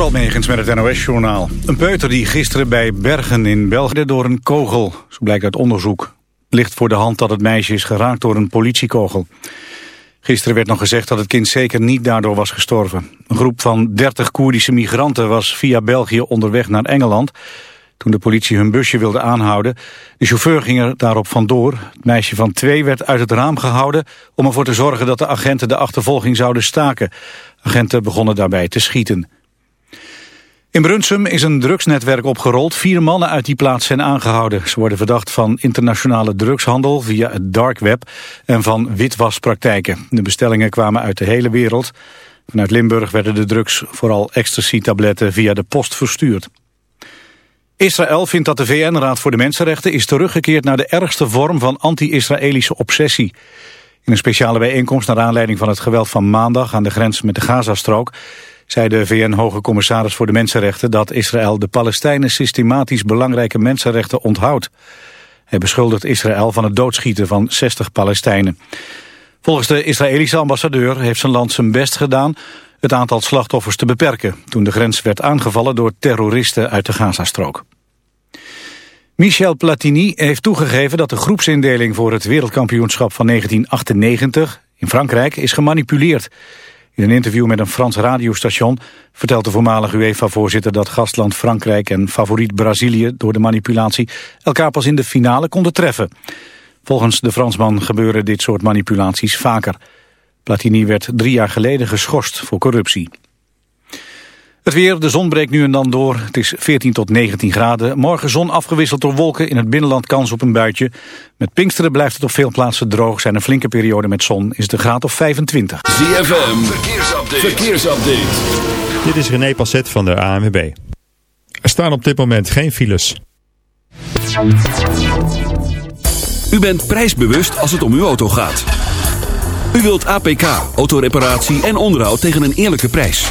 Door met het NOS-journaal. Een peuter die gisteren bij Bergen in België door een kogel, zo blijkt uit onderzoek. Ligt voor de hand dat het meisje is geraakt door een politiekogel. Gisteren werd nog gezegd dat het kind zeker niet daardoor was gestorven. Een groep van 30 Koerdische migranten was via België onderweg naar Engeland... toen de politie hun busje wilde aanhouden. De chauffeur ging er daarop vandoor. Het meisje van twee werd uit het raam gehouden... om ervoor te zorgen dat de agenten de achtervolging zouden staken. Agenten begonnen daarbij te schieten. In Brunsum is een drugsnetwerk opgerold. Vier mannen uit die plaats zijn aangehouden. Ze worden verdacht van internationale drugshandel via het dark web en van witwaspraktijken. De bestellingen kwamen uit de hele wereld. Vanuit Limburg werden de drugs, vooral ecstasy-tabletten, via de post verstuurd. Israël vindt dat de VN-raad voor de Mensenrechten is teruggekeerd naar de ergste vorm van anti-Israëlische obsessie. In een speciale bijeenkomst naar aanleiding van het geweld van maandag aan de grens met de Gazastrook zei de VN-hoge commissaris voor de Mensenrechten dat Israël de Palestijnen systematisch belangrijke mensenrechten onthoudt. Hij beschuldigt Israël van het doodschieten van 60 Palestijnen. Volgens de Israëlische ambassadeur heeft zijn land zijn best gedaan het aantal slachtoffers te beperken toen de grens werd aangevallen door terroristen uit de Gazastrook. Michel Platini heeft toegegeven dat de groepsindeling voor het wereldkampioenschap van 1998 in Frankrijk is gemanipuleerd. In een interview met een Frans radiostation vertelt de voormalige UEFA-voorzitter dat gastland Frankrijk en favoriet Brazilië door de manipulatie elkaar pas in de finale konden treffen. Volgens de Fransman gebeuren dit soort manipulaties vaker. Platini werd drie jaar geleden geschorst voor corruptie. Het weer, de zon breekt nu en dan door. Het is 14 tot 19 graden. Morgen zon afgewisseld door wolken. In het binnenland kans op een buitje. Met Pinksteren blijft het op veel plaatsen droog. Zijn een flinke periode met zon. Is het een graad of 25. ZFM, verkeersupdate. verkeersupdate. Dit is René Passet van de ANWB. Er staan op dit moment geen files. U bent prijsbewust als het om uw auto gaat. U wilt APK, autoreparatie en onderhoud tegen een eerlijke prijs.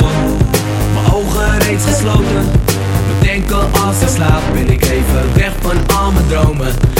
Door. Mijn ogen reeds gesloten. Bedenken als ik slaap Ben ik even weg van al mijn dromen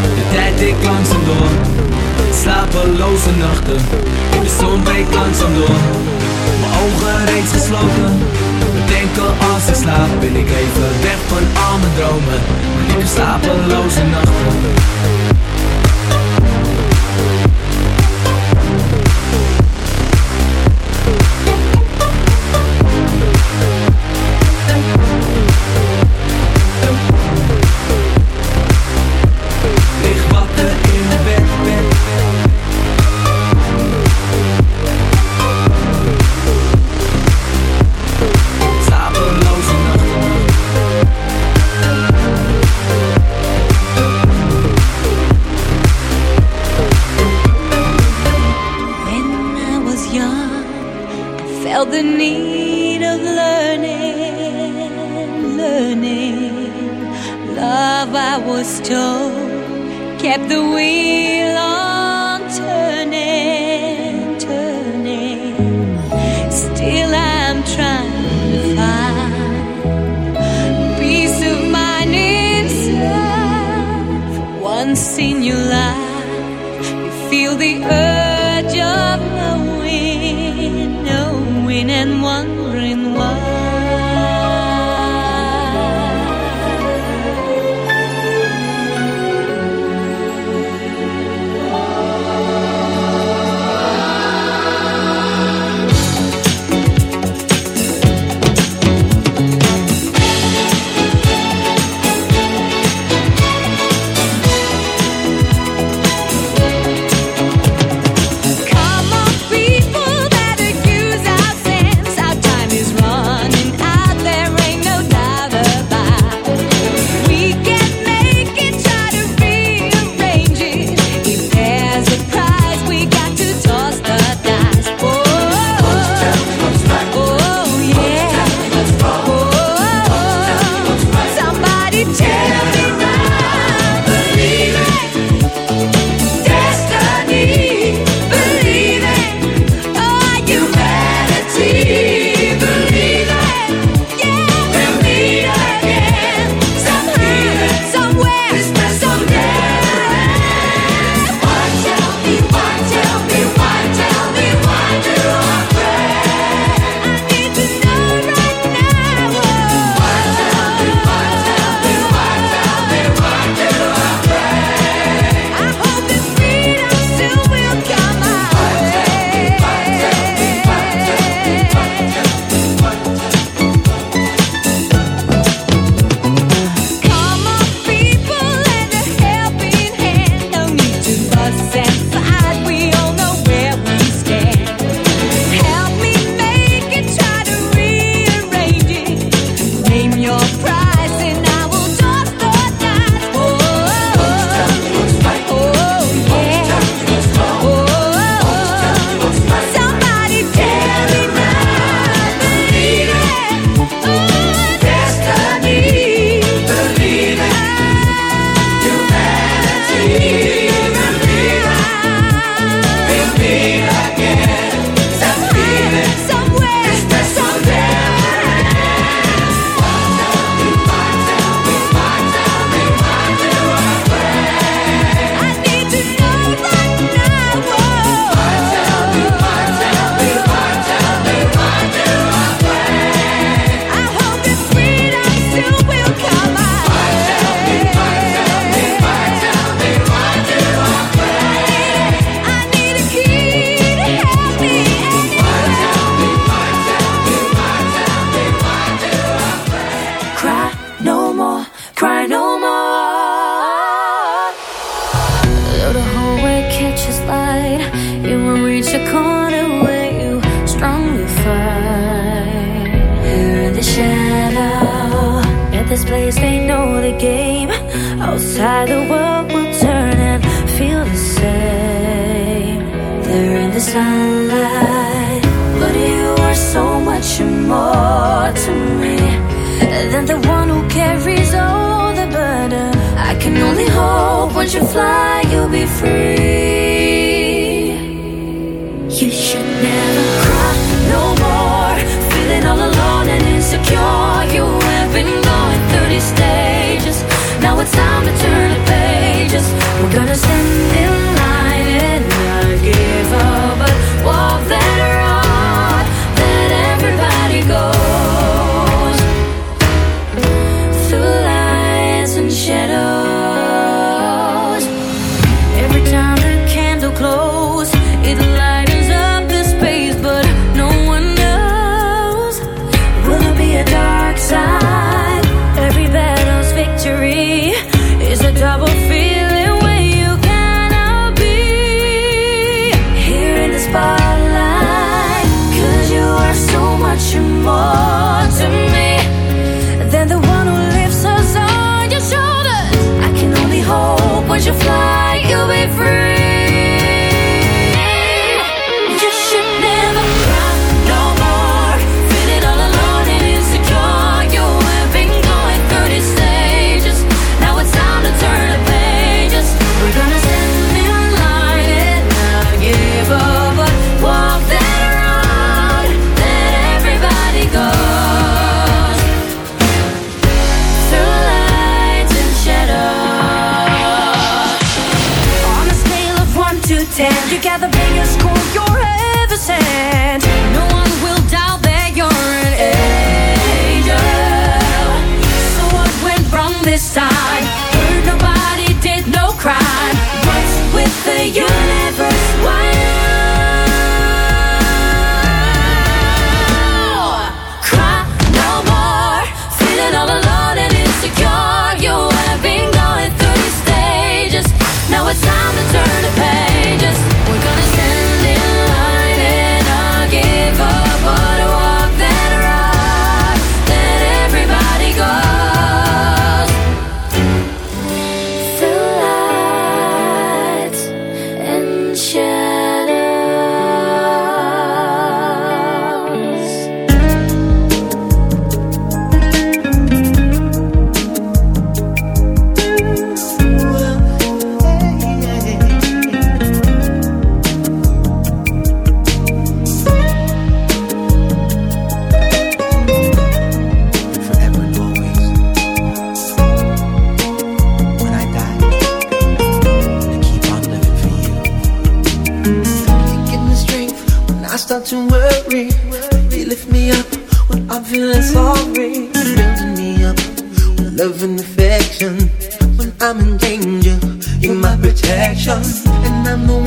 De tijd ik langzaam door. Slapeloze nachten De zon breekt langzaam door. Mijn ogen reeds gesloten Bedenken als ik slaap Ben ik even weg van al mijn dromen. Ik heb slapeloze nachten protection. And I'm the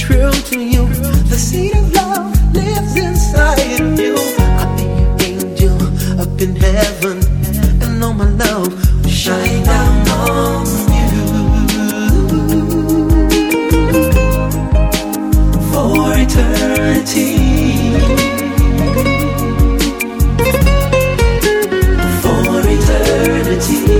true to you. The seed of love lives inside of you. I'll be your angel up in heaven, and all my love will shine down on you. For eternity. For eternity.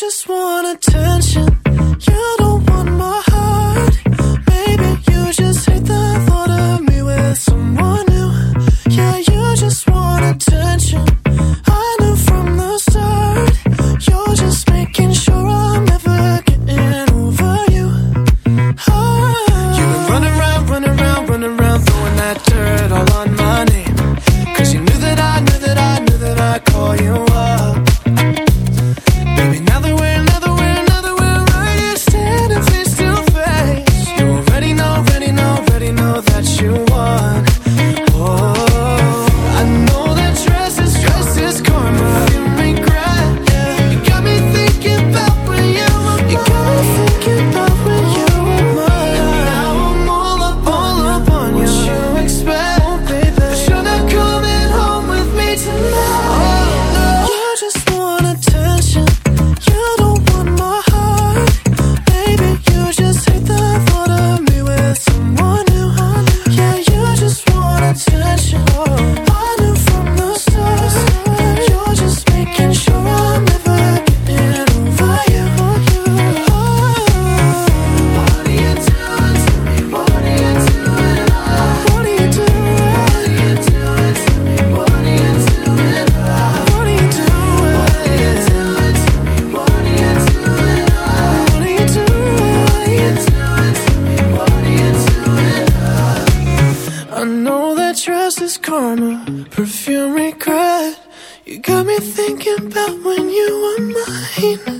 just want attention. You don't thinking about when you were mine.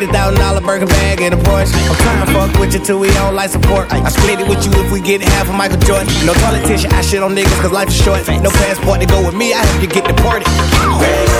$80,000 burger bag and a Porsche. I'm trying to fuck with you till we don't like support. I split it with you if we get half of Michael Jordan. No politician, I shit on niggas cause life is short. No passport to go with me, I have to get deported. Hey.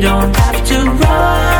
don't have to run.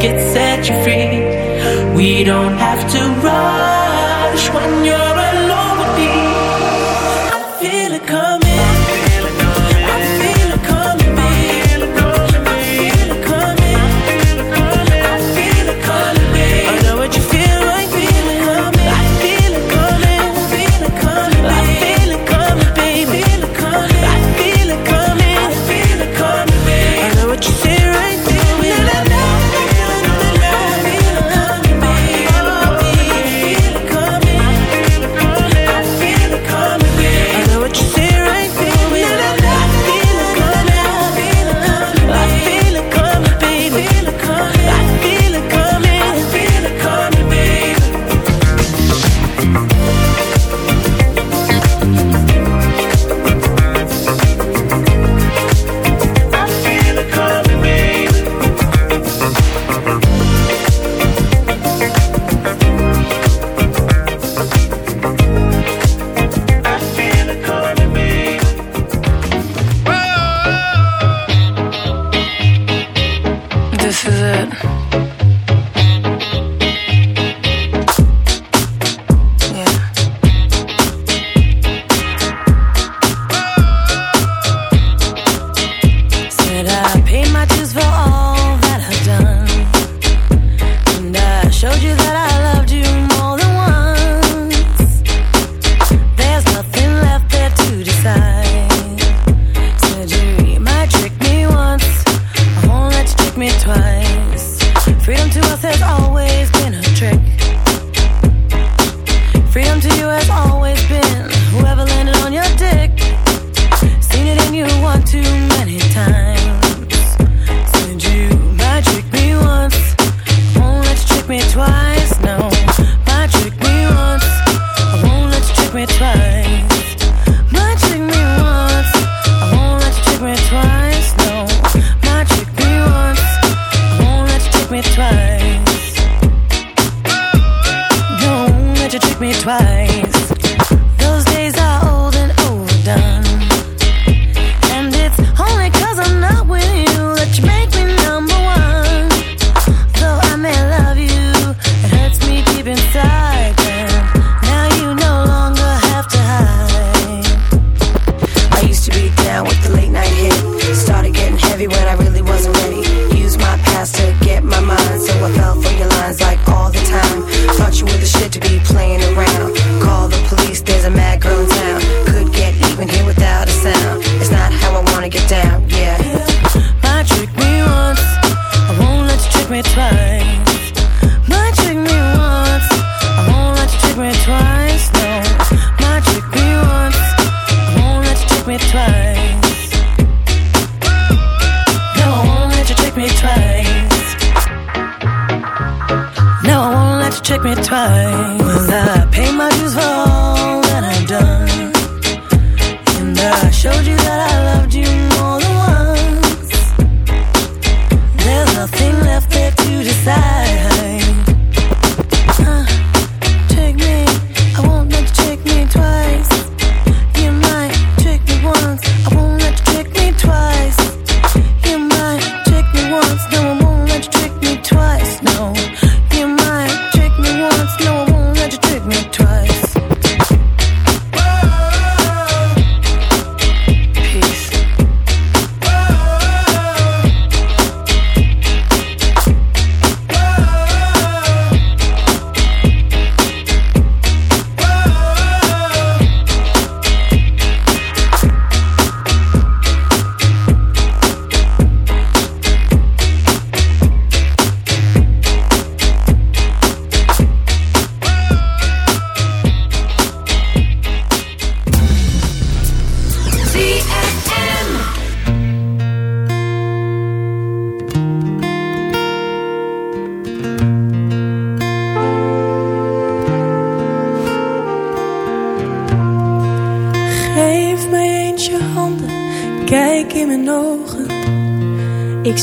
get set you free. We don't have to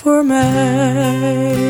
Voor mij.